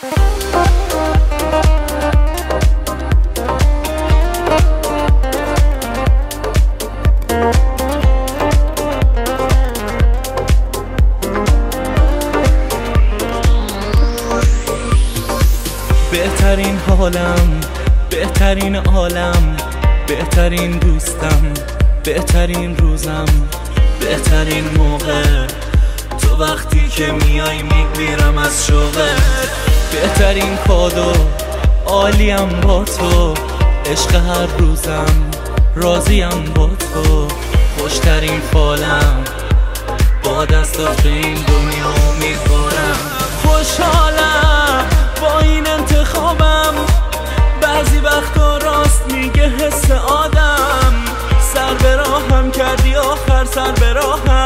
بهترین حالم بهترین عالم بهترین دوستم بهترین روزم بهترین موقع. تو وقتی که میای میمیرم از شوقت. بهترین کادو. عالیم با تو. عشق هر روزم. راضیم با تو. خوشترین فالم. با به این دنیا امیدوارم. خوشحالم. با این انتخابم. بعضی وقتا راست میگه حس آدم. سر به راهم کردی آخر سر به راهم.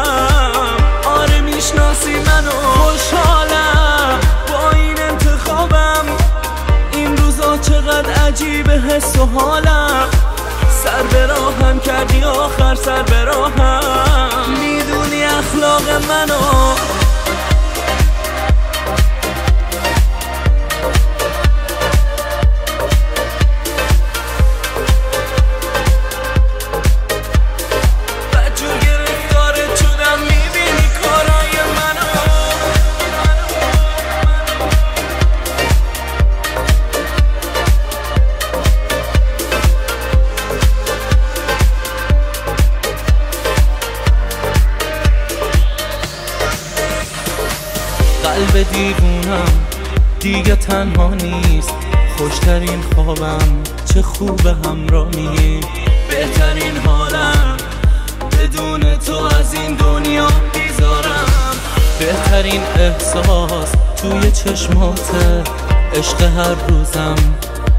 عجیب حس و حالم. سر به راهم کردی آخر سر به راهم. می‌دونی اخلاق منو قلب دیوونم دیگه تنها نیست. خوشترین خوابم چه خوب همراهی. بهترین حالم بدون تو از این دنیا بیزارم. بهترین احساس توی چشماته. عشق هر روزم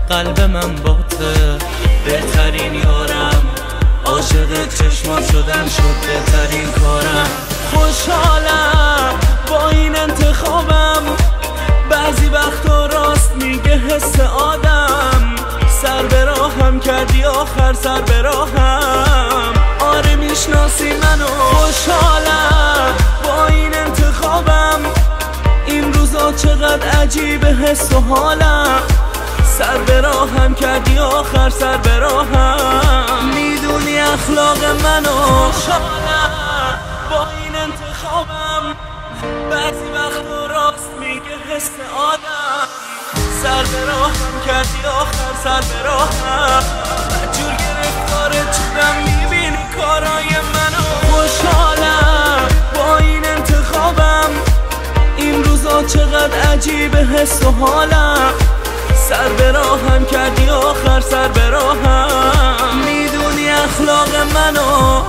قلب من باته. بهترین یارم عاشق چشمات شدن شد. بهترین کارم چقدر عجیب حس و حالم. سر به راهم کردی آخر سر به راهم. می‌دونی اخلاق منو خوشحالم با این انتخابم بعضی وقت راست میگه حس آدم. سر به راهم کردی آخر سر به راهم. چقدر عجیب حس و حالم. سر به راهم کردی آخر سر به راهم. می‌دونی اخلاق منو